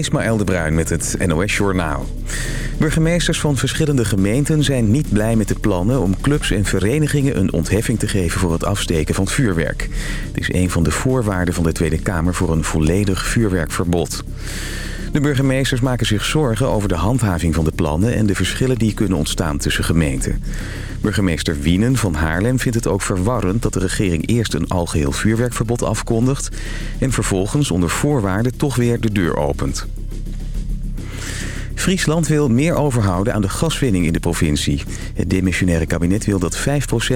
Ismaël de Bruin met het NOS Journaal. Burgemeesters van verschillende gemeenten zijn niet blij met de plannen... om clubs en verenigingen een ontheffing te geven voor het afsteken van vuurwerk. Het is een van de voorwaarden van de Tweede Kamer voor een volledig vuurwerkverbod. De burgemeesters maken zich zorgen over de handhaving van de plannen... en de verschillen die kunnen ontstaan tussen gemeenten. Burgemeester Wienen van Haarlem vindt het ook verwarrend... dat de regering eerst een algeheel vuurwerkverbod afkondigt... en vervolgens onder voorwaarden toch weer de deur opent. Friesland wil meer overhouden aan de gaswinning in de provincie. Het demissionaire kabinet wil dat 5%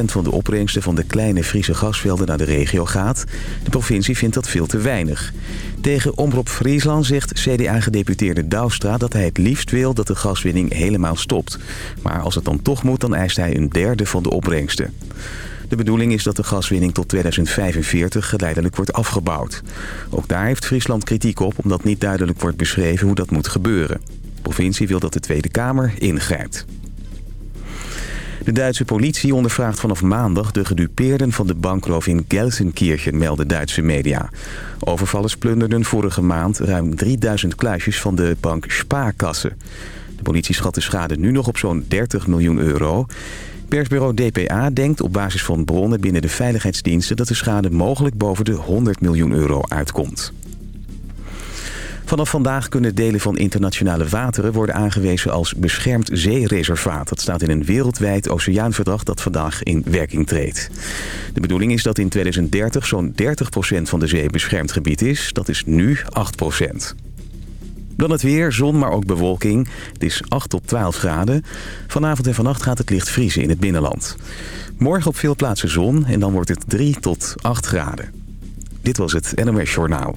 van de opbrengsten van de kleine Friese gasvelden naar de regio gaat. De provincie vindt dat veel te weinig. Tegen Omroep Friesland zegt CDA-gedeputeerde Douwstra dat hij het liefst wil dat de gaswinning helemaal stopt. Maar als het dan toch moet, dan eist hij een derde van de opbrengsten. De bedoeling is dat de gaswinning tot 2045 geleidelijk wordt afgebouwd. Ook daar heeft Friesland kritiek op omdat niet duidelijk wordt beschreven hoe dat moet gebeuren. Provincie wil dat de Tweede Kamer ingrijpt. De Duitse politie ondervraagt vanaf maandag de gedupeerden van de bankroof in Gelsenkirchen, melden Duitse media. Overvallers plunderden vorige maand ruim 3000 kluisjes van de bank Spaarkassen. De politie schat de schade nu nog op zo'n 30 miljoen euro. Persbureau DPA denkt op basis van bronnen binnen de veiligheidsdiensten... dat de schade mogelijk boven de 100 miljoen euro uitkomt. Vanaf vandaag kunnen delen van internationale wateren worden aangewezen als beschermd zeereservaat. Dat staat in een wereldwijd oceaanverdrag dat vandaag in werking treedt. De bedoeling is dat in 2030 zo'n 30% van de zee beschermd gebied is. Dat is nu 8%. Dan het weer, zon, maar ook bewolking. Het is 8 tot 12 graden. Vanavond en vannacht gaat het licht vriezen in het binnenland. Morgen op veel plaatsen zon en dan wordt het 3 tot 8 graden. Dit was het NOS Journaal.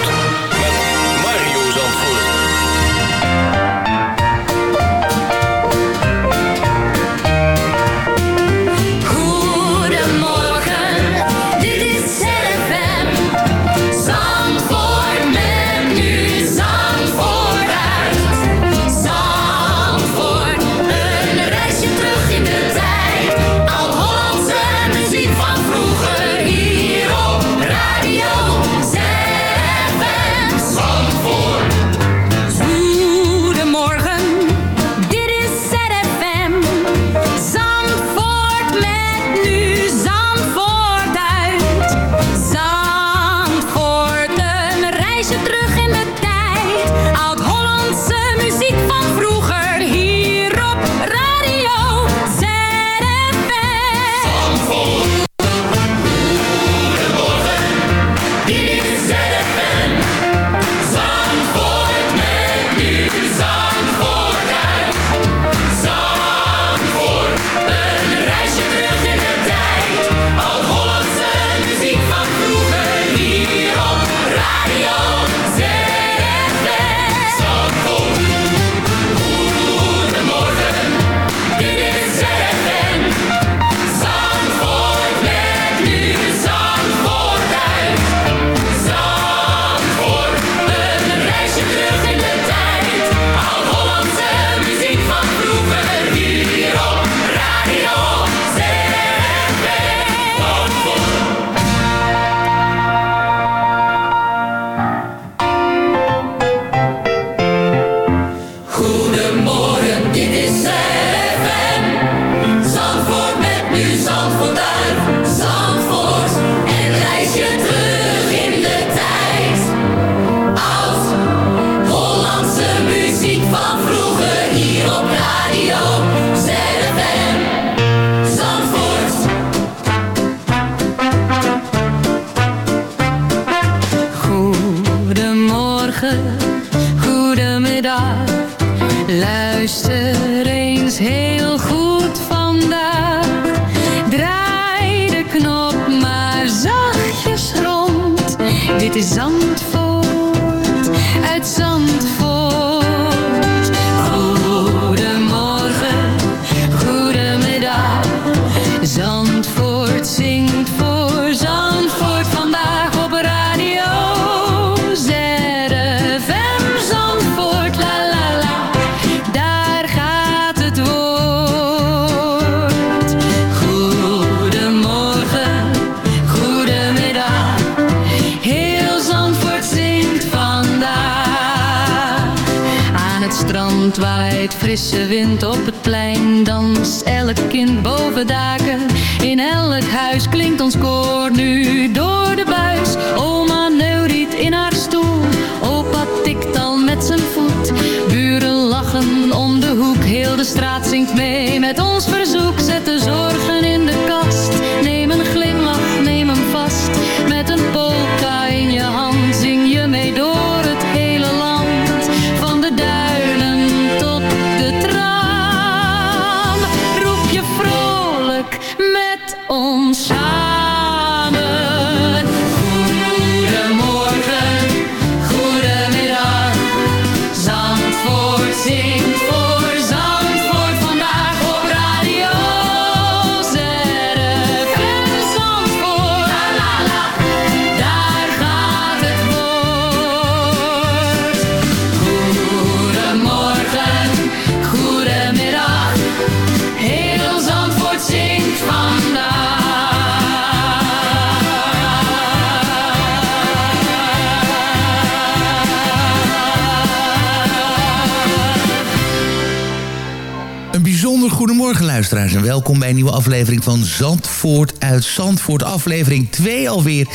goedemorgen luisteraars en welkom bij een nieuwe aflevering van Zandvoort uit Zandvoort. Aflevering 2 alweer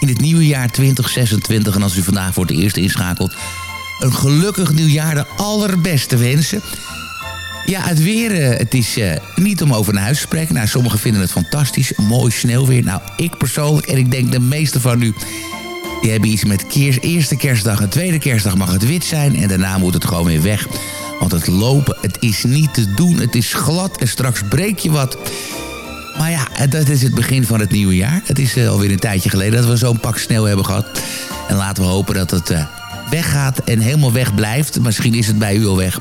in het nieuwe jaar 2026. En als u vandaag voor het eerst inschakelt, een gelukkig nieuwjaar, de allerbeste wensen. Ja, het weer, eh, het is eh, niet om over naar huis te spreken. Nou, sommigen vinden het fantastisch, mooi sneeuwweer. Nou, ik persoonlijk, en ik denk de meeste van u... die hebben iets met keers, eerste kerstdag en tweede kerstdag mag het wit zijn... en daarna moet het gewoon weer weg. Want het lopen, het is niet te doen, het is glad en straks breek je wat... Maar ja, dat is het begin van het nieuwe jaar. Het is uh, alweer een tijdje geleden dat we zo'n pak sneeuw hebben gehad. En laten we hopen dat het uh, weggaat en helemaal weg blijft. Misschien is het bij u al weg.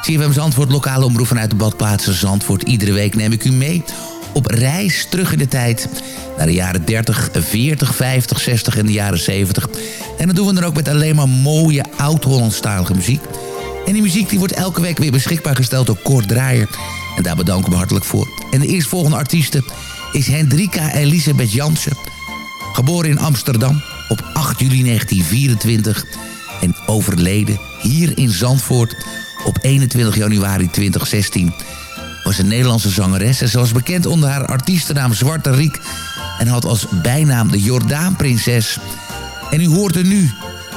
CFM Zandvoort, lokale omroep vanuit de badplaatsen Zandvoort. Iedere week neem ik u mee op reis terug in de tijd. Naar de jaren 30, 40, 50, 60 en de jaren 70. En dat doen we dan ook met alleen maar mooie oud-Hollandstalige muziek. En die muziek die wordt elke week weer beschikbaar gesteld door Kort Draaier. En daar bedank ik hartelijk voor. En de eerstvolgende artieste is Hendrika Elisabeth Jansen. Geboren in Amsterdam op 8 juli 1924. En overleden hier in Zandvoort op 21 januari 2016. Was een Nederlandse zangeres en ze was bekend onder haar artiestennaam Zwarte Riek. En had als bijnaam de Jordaanprinses. En u hoort er nu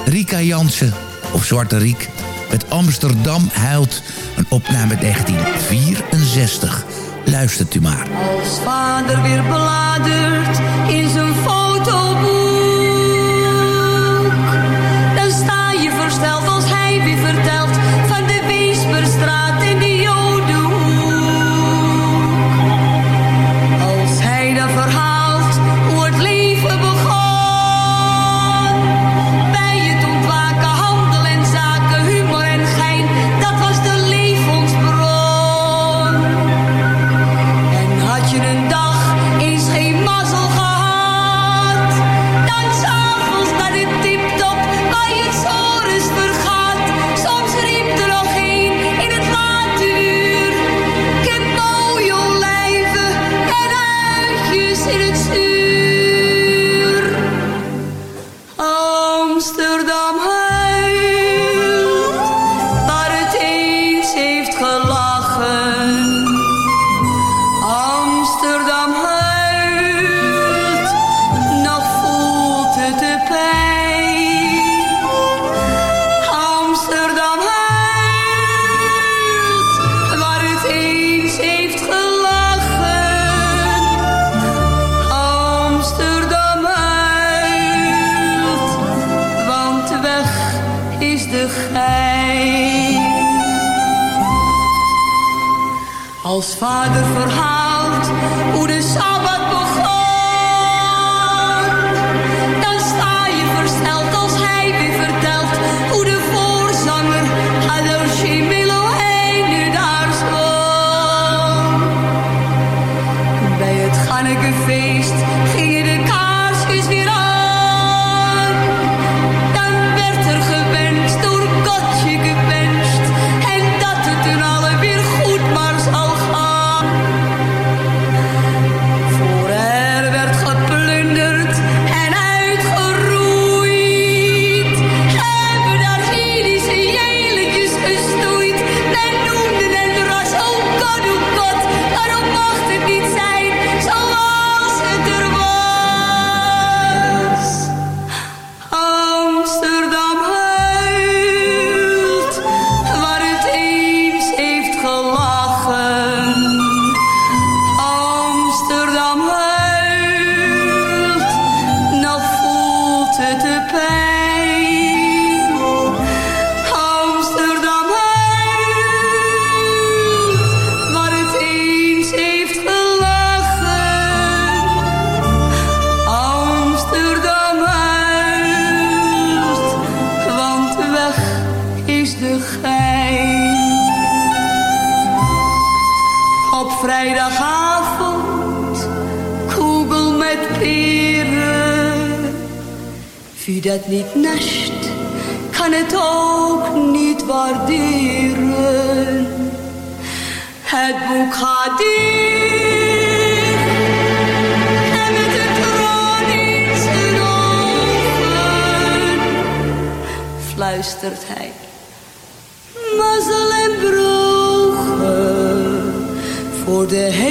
Rika Jansen of Zwarte Riek met Amsterdam huilt. Een opname 1964. Luistert u maar. Als vader weer bladert in zijn fotoboek,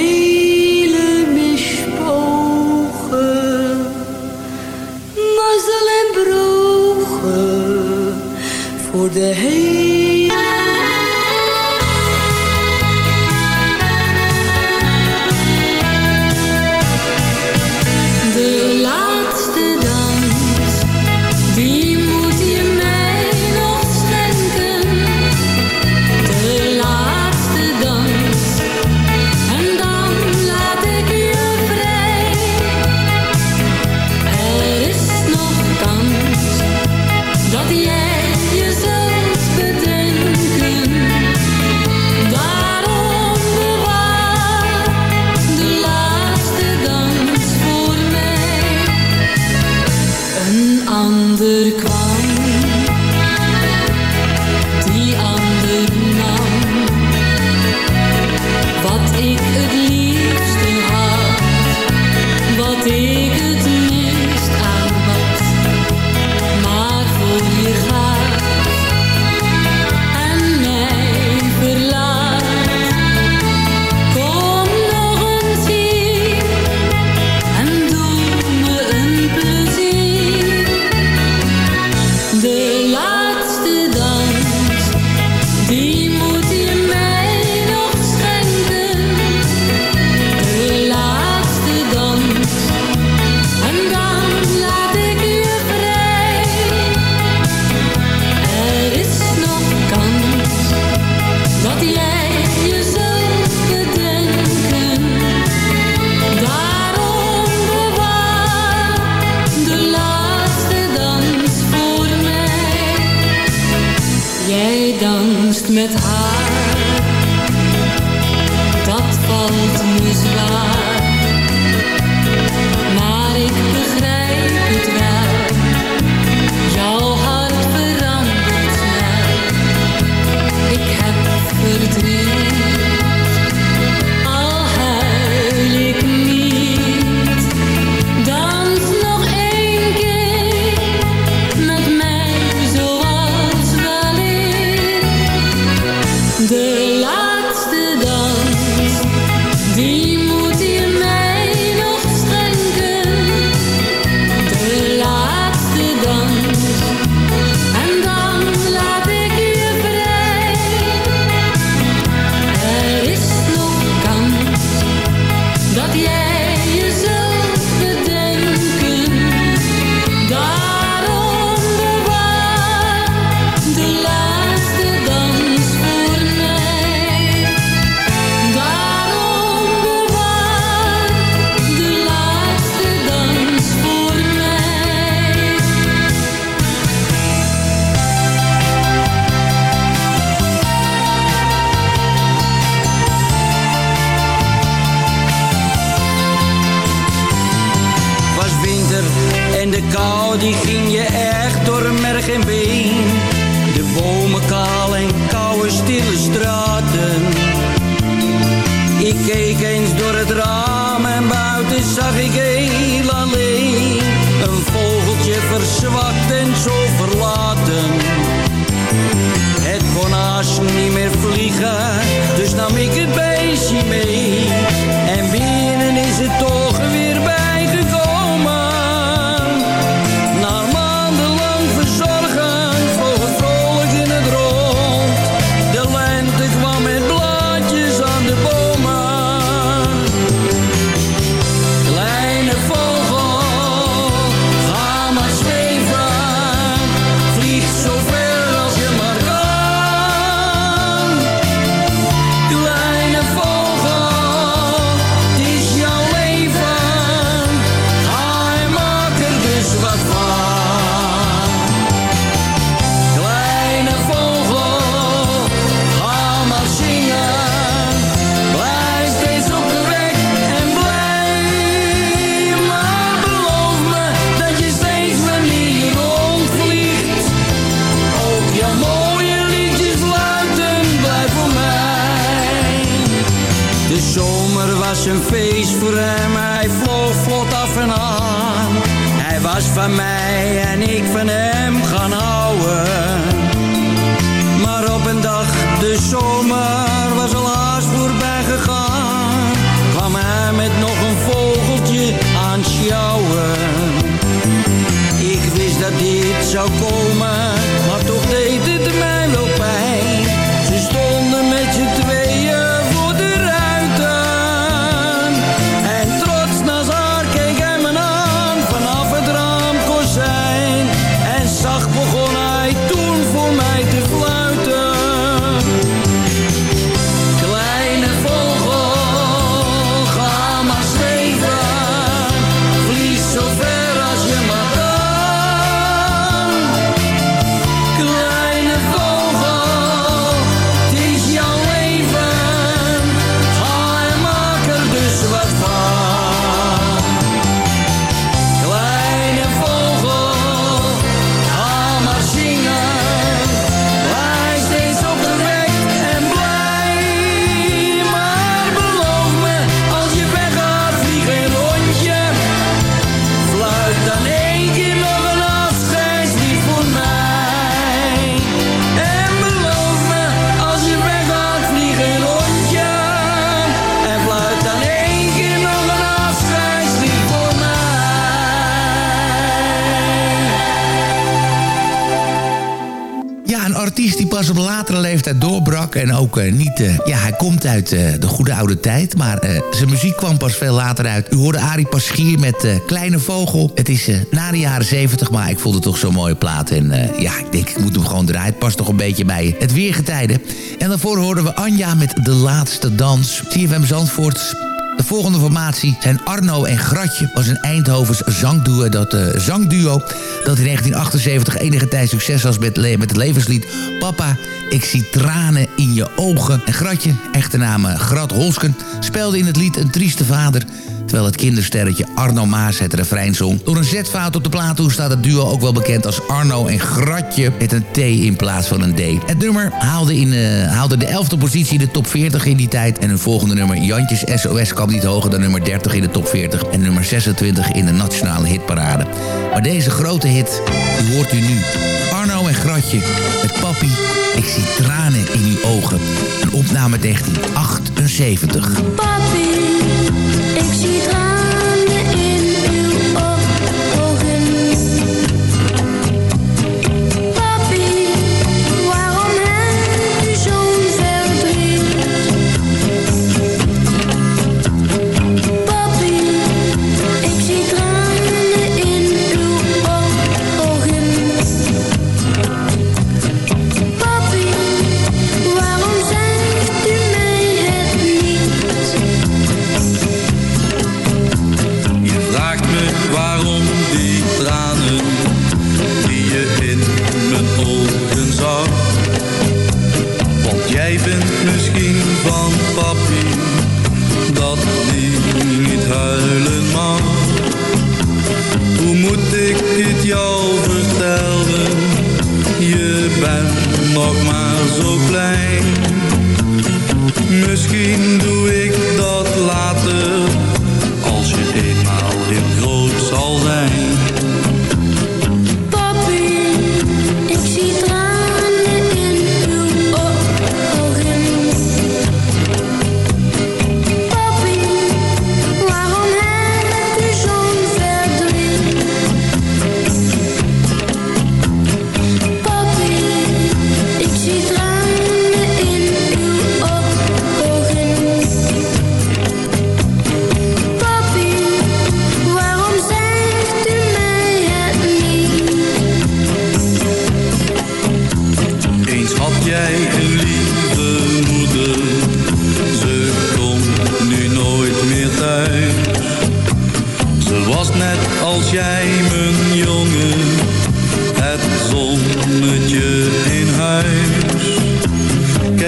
vele mispogen, en brogen voor de heer. danst met haar. Pas op latere leeftijd doorbrak. En ook eh, niet... eh, ja, hij komt uit eh, de goede oude tijd. Maar zijn muziek kwam pas veel later uit. U hoorde Arie Paschier met Kleine Vogel. Het is na de jaren 70, maar ik vond het toch zo'n mooie plaat. En ja, ik denk, ik moet hem gewoon draaien. Het past toch een beetje bij het weergetijden. En daarvoor hoorden we Anja met De Laatste Dans. CFM Zandvoort... De volgende formatie zijn Arno en Gratje. was een Eindhovens zangduo dat, eh, zangduo dat in 1978 enige tijd succes was met, met het levenslied Papa, ik zie tranen in je ogen. En Gratje, echte naam eh, Grat Holsken, speelde in het lied een trieste vader... terwijl het kindersterretje Arno Maas het refrein zong. Door een zetfout op de plaathoes staat het duo ook wel bekend als Arno en Gratje... met een T in plaats van een D. Het nummer haalde, in, eh, haalde de 11e positie in de top 40 in die tijd... en hun volgende nummer Jantjes SOS kwam niet hoger dan nummer 30 in de top 40... en nummer 26 in de nationale hitparade. Maar deze grote hit, die hoort u nu. Arno en Gratje met Papi, ik zie tranen in uw ogen. Een opname 1978. Papi,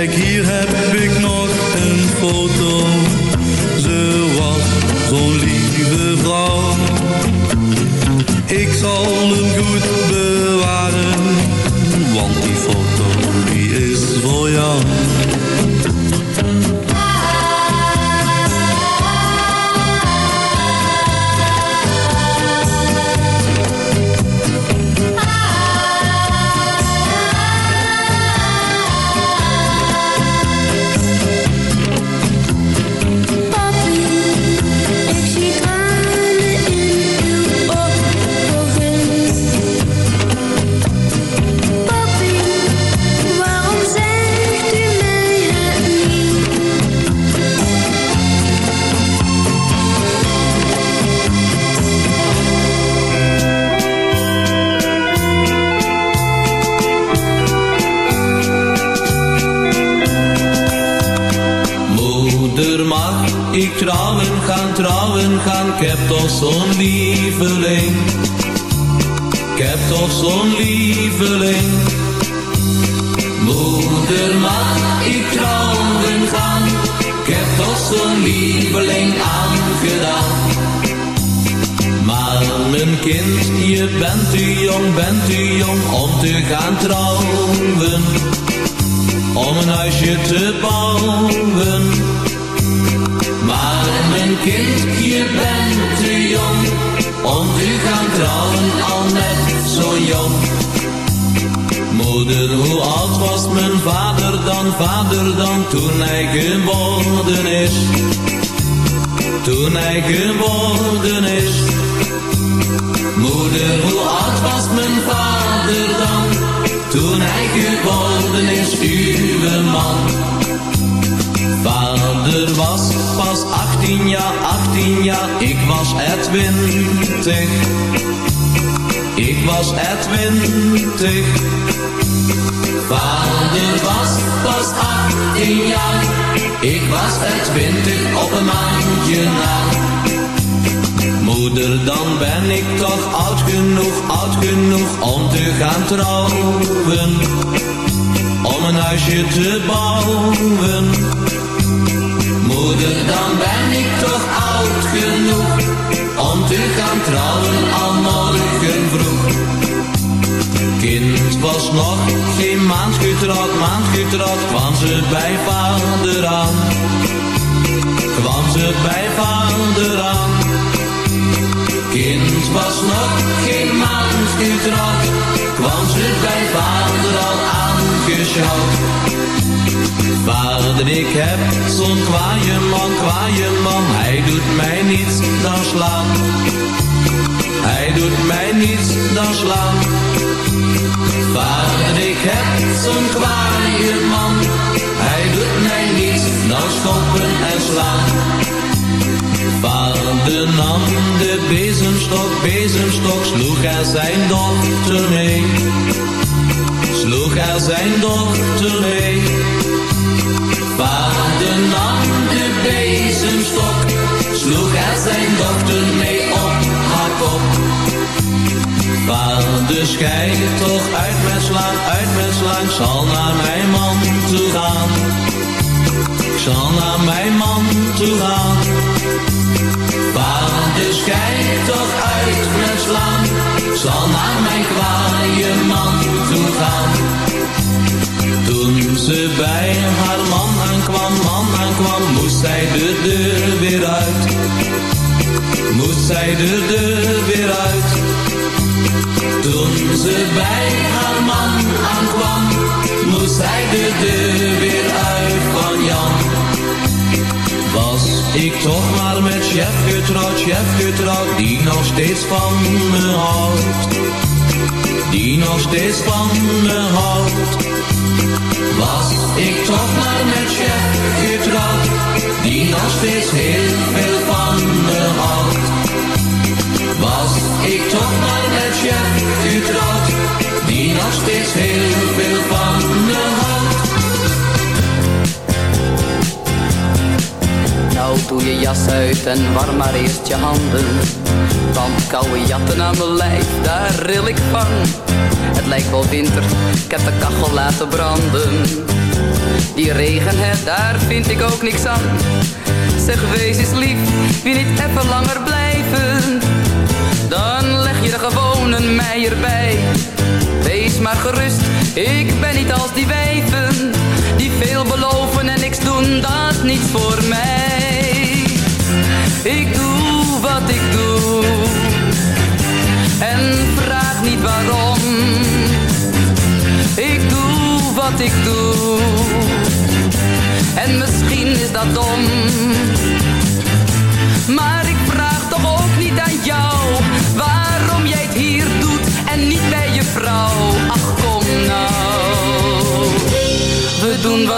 Kijk, hier heb ik nog een foto, ze was zo'n lieve vrouw. Ik zal hem goed Toen hij geboren is. Moeder, hoe oud was mijn vader dan? Toen hij geboren is, uw man. Vader was pas 18 jaar, 18 jaar, ik was er 20. Ik was er 20. Vader was pas 18 jaar, ik was er 20 op een maandje na. Moeder, dan ben ik toch oud genoeg, oud genoeg om te gaan trouwen. Om een huisje te bouwen. Moeder, dan ben ik toch oud genoeg om te gaan trouwen al morgen vroeg. Kind was nog geen maand getrouwd, maand kwam ze bij vader aan. Kwam ze bij vader aan. Kind was nog geen maand getrouwd, kwam ze bij vader al aangeschouwd. Vader, ik heb zo'n kwaaie man, kwaaie man, hij doet mij niets dan slaan. Hij doet mij niets dan slaan. Vader, ik heb zo'n kwaaie man, hij doet mij niets dan schoppen en slaan. Vader nam de bezemstok, bezemstok, sloeg er zijn dochter mee. Sloeg er zijn dochter mee. Vader nam de bezemstok, sloeg er zijn dochter mee op haar kop. Vader schijt toch uit met slaan, uit met slaan, zal naar mijn man toe gaan. Ik zal naar mijn man toe gaan. Vader schijt toch uit met slaan, zal naar mijn kwaaie man toe gaan. bij haar man aankwam, man aankwam, moest zij de deur weer uit. Moest zij de deur weer uit. Toen ze bij haar man aankwam, moest zij de deur weer uit van Jan. Was ik toch maar met chef getrouwd, chef getrouwd, die nog steeds van me houdt. Die nog steeds van me houdt. Was ik toch maar met chef getrouwd, die nog steeds heel veel van me houdt. Was ik toch maar met chef getrouwd, die nog steeds heel veel van me houdt. Nou doe je jas uit en warm maar eerst je handen. Want koude jatten aan mijn lijf, daar ril ik van. Het lijkt wel winter, ik heb de kachel laten branden. Die regen, hè, daar vind ik ook niks aan. Zeg wees eens lief, wie niet even langer blijven Dan leg je er gewoon een mei erbij Wees maar gerust, ik ben niet als die wijven Die veel beloven en niks doen, dat is niets voor mij. Ik doe wat ik doe En vraag niet waarom. Ik doe wat ik doe En misschien is dat dom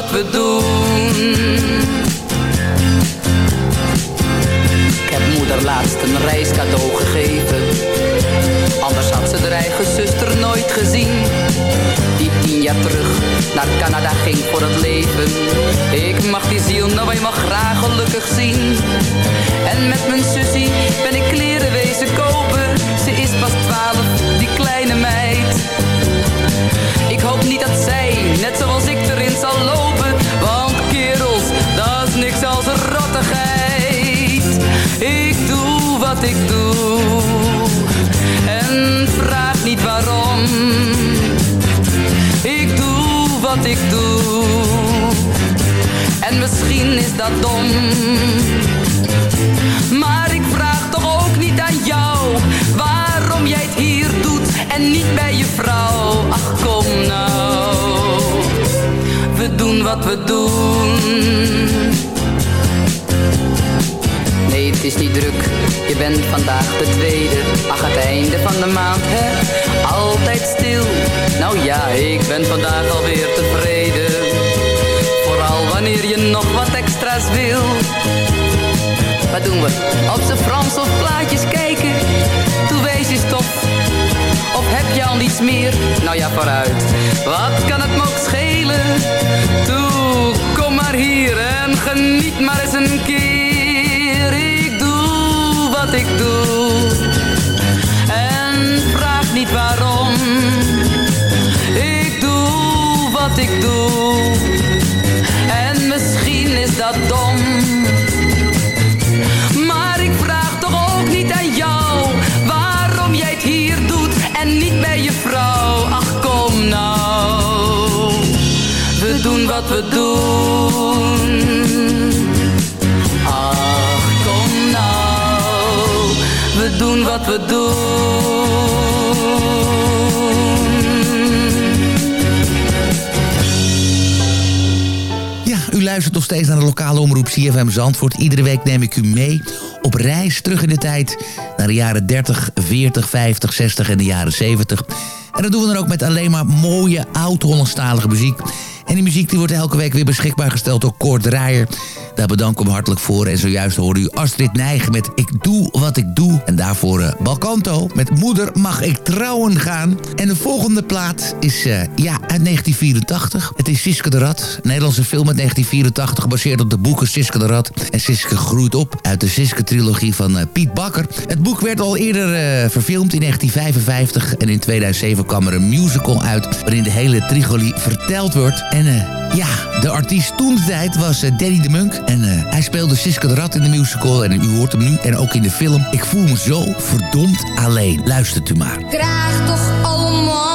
wat we doen. Ik heb moeder laatst een reiscadeau gegeven. Anders had ze haar eigen zuster nooit gezien. Die tien jaar terug naar Canada ging voor het leven. Ik mag die ziel nou eenmaal graag gelukkig zien. En met mijn sussie ben ik kleren wezen kopen. Ze is pas twaalf, die kleine meid hoop niet dat zij, net zoals ik erin zal lopen. Want kerels, dat is niks als rottigheid Ik doe wat ik doe En vraag niet waarom. Ik doe wat ik doe En misschien is dat dom. Maar en niet bij je vrouw. Ach kom nou. We doen wat we doen. Nee, het is niet druk, je bent vandaag de tweede. Ach, het einde van de maand, hè. Altijd stil. Nou ja, ik ben vandaag alweer tevreden. Vooral wanneer je nog wat extra's wil. Wat doen we? Op z'n Frans of plaatjes kijken. Toe wees je stop Heb je al niets meer? Nou ja, vooruit. Wat kan het me ook schelen? Toe, kom maar hier en geniet maar eens een keer. Ik doe wat ik doe. En vraag niet waarom. Ik doe wat ik doe steeds naar de lokale omroep CFM Zandvoort. Iedere week neem ik u mee op reis terug in de tijd... naar de jaren 30, 40, 50, 60 en de jaren 70. En dat doen we dan ook met alleen maar mooie oud-Hollandstalige muziek. En die muziek die wordt elke week weer beschikbaar gesteld door Kort Draaier. Daar bedank ik hem hartelijk voor. En zojuist hoorde u Astrid Nijgen met Ik doe wat ik doe. En daarvoor uh, Balkanto met Moeder mag ik trouwen gaan. En de volgende plaat is uh, ja, uit 1984. Het is Siske de. Een Nederlandse film uit 1984 gebaseerd op de boeken Siske de Rat. En Siske groeit op uit de Siske-trilogie van uh, Piet Bakker. Het boek werd al eerder verfilmd in 1955. En in 2007 kwam er een musical uit waarin de hele trilogie verteld wordt. En ja, de artiest toen de was Danny de Munk. En uh, hij speelde Siske de Rat in de musical. En u hoort hem nu. En ook in de film. Ik voel me zo verdomd alleen. Luistert u maar. Krijg toch allemaal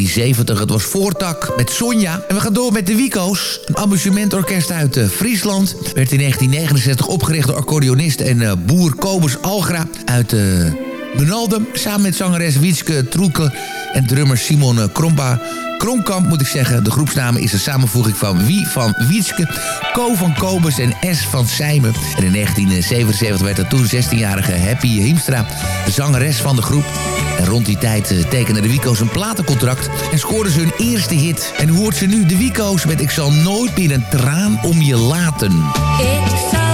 1970. Het was Voortak met Sonja. En we gaan door met de Wico's. Een amusementorkest uit uh, Friesland. Werd in 1969 opgericht door accordeonist en uh, boer Kobus Algra uit... Benaldum, samen met zangeres Wietske Troelke en drummer Simon Kromba Kronkamp moet ik zeggen. De groepsnaam is een samenvoeging van Wie van Wietske, Ko van Kobus en S van Sijmen. En in 1977 werd de toen 16-jarige Happy Hiemstra zangeres van de groep. En rond die tijd uh, tekenden de Wico's een platencontract en scoorden ze hun eerste hit. En hoort ze nu de Wico's met Ik zal nooit meer een traan om je laten. Ik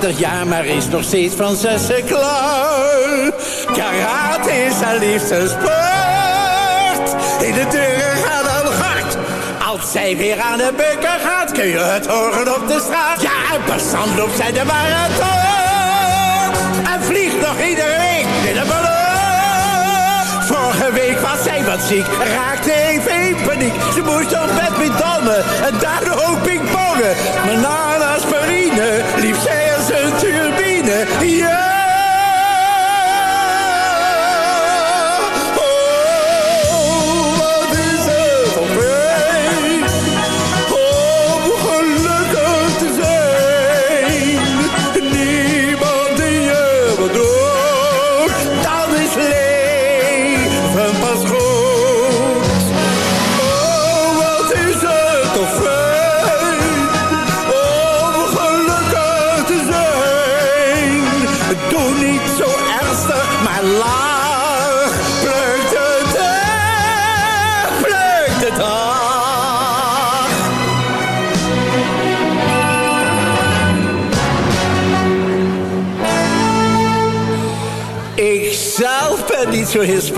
80 jaar, maar is nog steeds van zessen klaar. Karate is haar liefste sport. In de deuren gaat een hard. Als zij weer aan de bukken gaat, kun je het horen op de straat. Ja, en passant loopt zij de marathon. En vliegt nog iedere week in de ballon. Vorige week was zij wat ziek, raakte even in paniek. Ze moest op badmintonnen en daardoor ook pingpongen. Maar na aspirine liep zij als een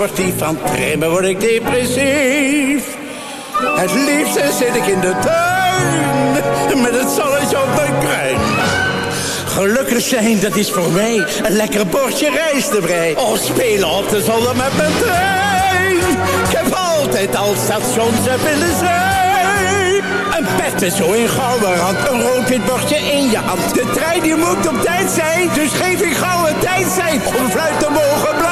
sportief. Van trimmen word ik depressief. Het liefste zit ik in de tuin. Met het zonnetje op mijn kruin. Gelukkig zijn, dat is voor mij een lekker bordje rijstebrei. Of spelen op de zolder met mijn trein. Ik heb altijd al stations willen zijn. Een pet zo in gouden rand, een rood-wit bordje in je hand. De trein die moet op tijd zijn, dus geef ik gauw een tijd zijn. Om fluit te mogen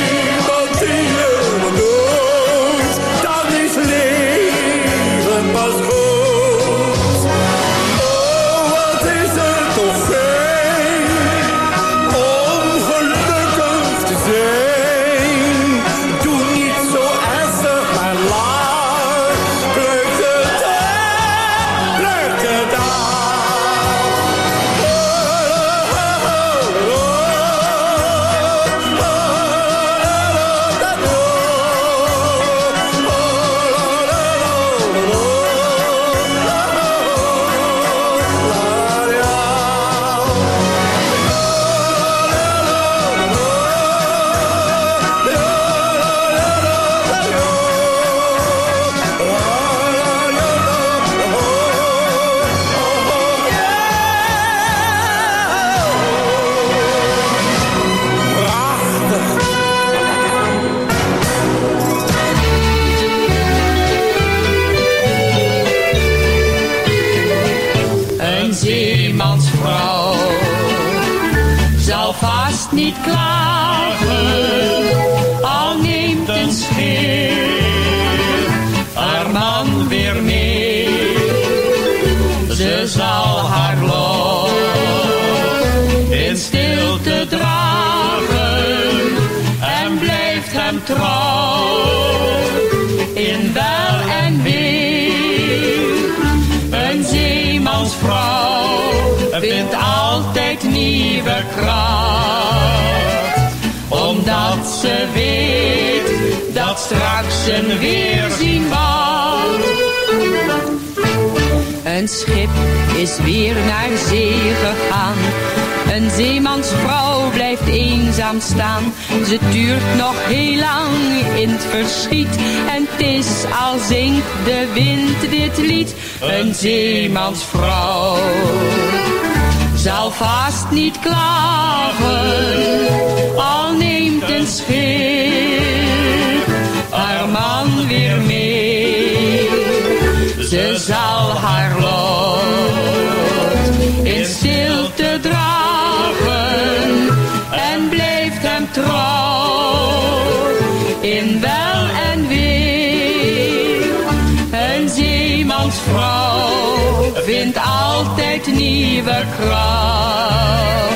Een schip is weer naar zee gegaan. Een zeemansvrouw blijft eenzaam staan. Ze duurt nog heel lang in het verschiet. En het is al zingt de wind dit lied. Een zeemansvrouw zal vast niet klagen. Al neemt een schip haar man weer mee. Ze zal haar lot in stilte dragen en blijft hem trouw in wel en weer. Een zeemansvrouw vindt altijd nieuwe kracht,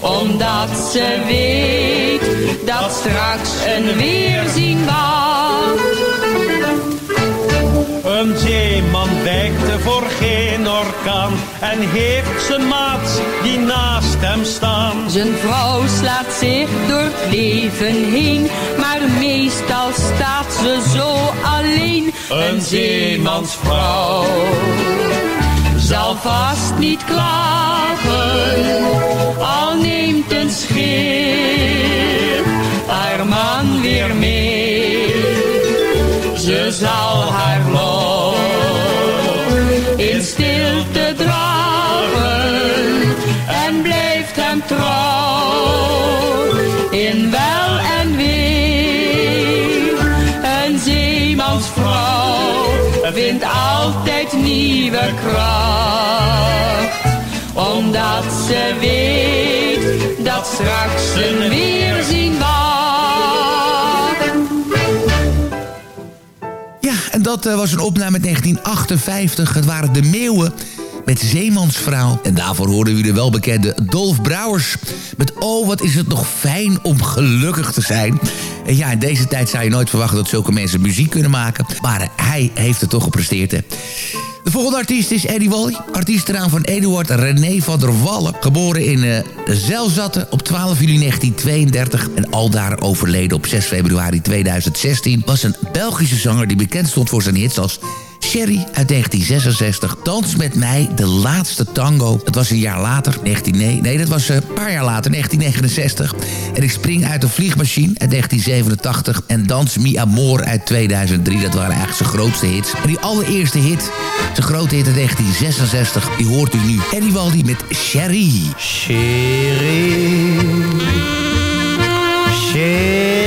omdat ze weet dat straks een weerzien wacht. Een zeeman wijkte voor geen orkaan en heeft zijn maat die naast hem staan. Zijn vrouw slaat zich door het leven heen, maar meestal staat ze zo alleen. Een zeemansvrouw zal vast niet klagen, al neemt een schip haar man weer mee. Ze zal haar vindt altijd nieuwe kracht, omdat ze weet dat straks een weerzien wacht. Ja, en dat eh, was een opname uit 1958. Het waren de Meeuwen met Zeemansvrouw. En daarvoor hoorden we de welbekende Dolf Brouwers... met Oh, wat is het nog fijn om gelukkig te zijn. En ja, in deze tijd zou je nooit verwachten dat zulke mensen muziek kunnen maken. Maar hij heeft het toch gepresteerd, hè. De volgende artiest is Eddie Wally. Artiestenaam van Eduard René van der Wallen. Geboren in uh, op 12 juli 1932 en aldaar overleden op 6 februari 2016... was een Belgische zanger die bekend stond voor zijn hits als Sherry uit 1966. Dans met mij, de laatste tango. Dat was een jaar later, 19, nee, nee dat was een paar jaar later, 1969. En ik spring uit de vliegmachine uit 1987. En Dans Mi Amor uit 2003. Dat waren eigenlijk zijn grootste hits. En die allereerste hit, zijn grote hit uit 1966, die hoort u nu. Eddie Waldi met Sherry. Sherry. Chérie,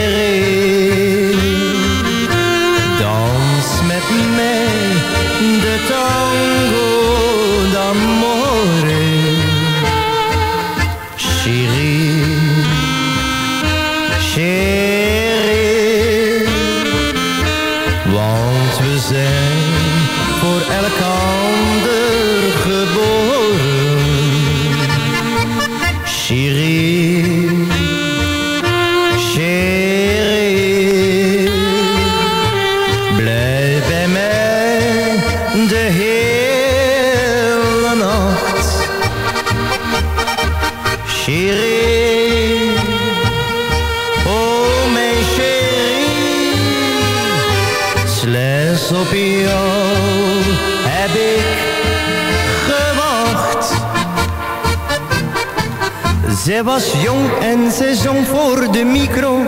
Zij was jong en ze zong voor de micro.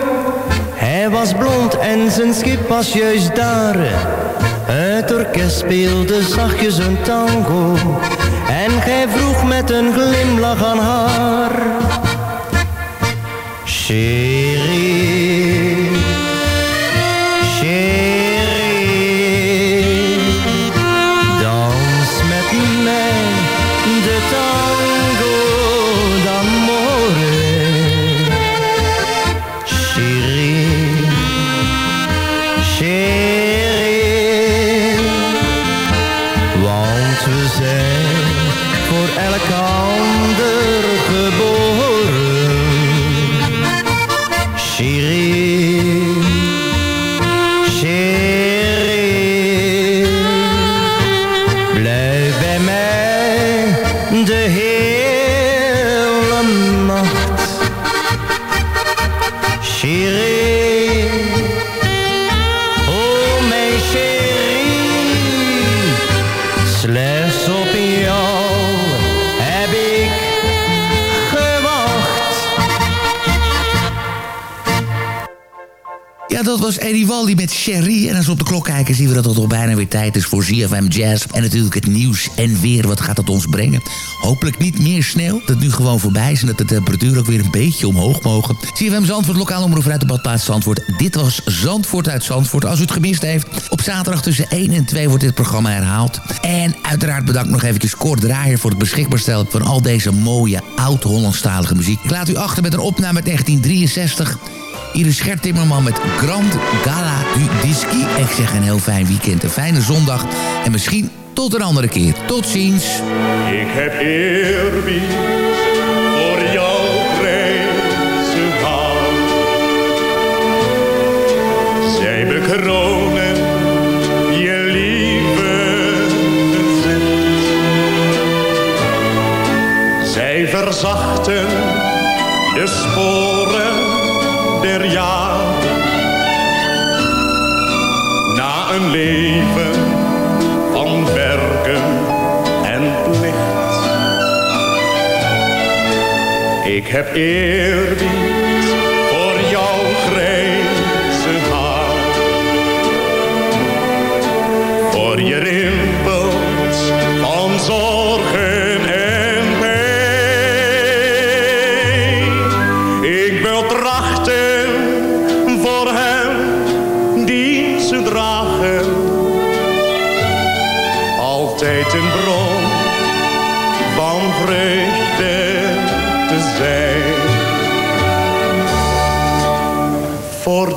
Hij was blond en zijn schip was juist daar. Het orkest speelde zachtjes een tango. En gij vroeg met een glimlach aan haar. Chérie, met Sherry. En als we op de klok kijken zien we dat het al bijna weer tijd is voor ZFM Jazz. En natuurlijk het nieuws en weer. Wat gaat het ons brengen? Hopelijk niet meer sneeuw. Dat het nu gewoon voorbij is en dat de temperatuur ook weer een beetje omhoog mogen. ZFM Zandvoort, lokaal omroep uit de badplaats Zandvoort. Dit was Zandvoort uit Zandvoort. Als u het gemist heeft, op zaterdag tussen 1 en 2 wordt dit programma herhaald. En uiteraard bedankt nog eventjes Kort Draaier voor het beschikbaar stellen van al deze mooie oud-Hollandstalige muziek. Ik laat u achter met een opname uit 1963... Iris Gert Timmerman met Grand Gala du Dischi. Ik zeg een heel fijn weekend, een fijne zondag. En misschien tot een andere keer. Tot ziens. Ik heb eerbied voor jouw grijze haar. Zij bekronen je lieve verzet. Zij verzachten de sporen der. Na een leven van werken en plicht. Ik heb eerbied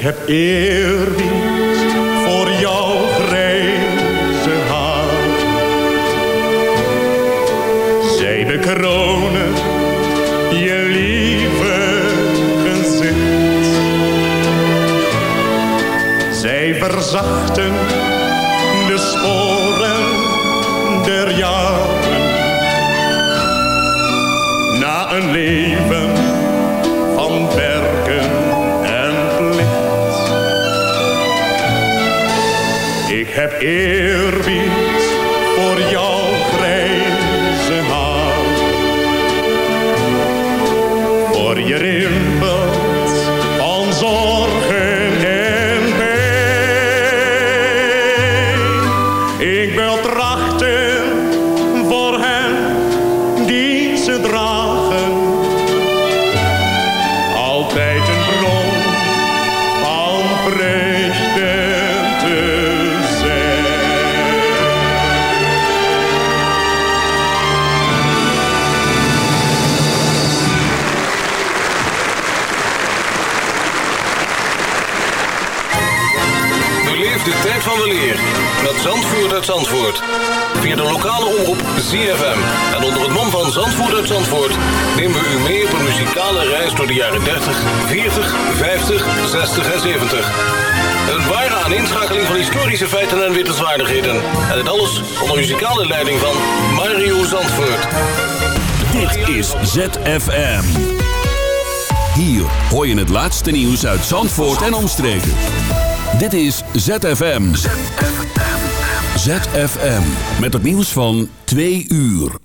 Ik heb eerbied voor jouw grijze haar. Zij bekronen je lieve gezicht. Zij verzachten Ik uit Zandvoort. Via de lokale omroep ZFM. En onder het mom van Zandvoort uit Zandvoort... nemen we u mee op een muzikale reis door de jaren 30, 40, 50, 60 en 70. Een ware aaninschakeling van historische feiten en wittelswaardigheden. En dit alles onder muzikale leiding van Mario Zandvoort. Dit is ZFM. Hier hoor je het laatste nieuws uit Zandvoort en omstreken. Dit is ZFM. ZFM. Met het nieuws van 2 uur.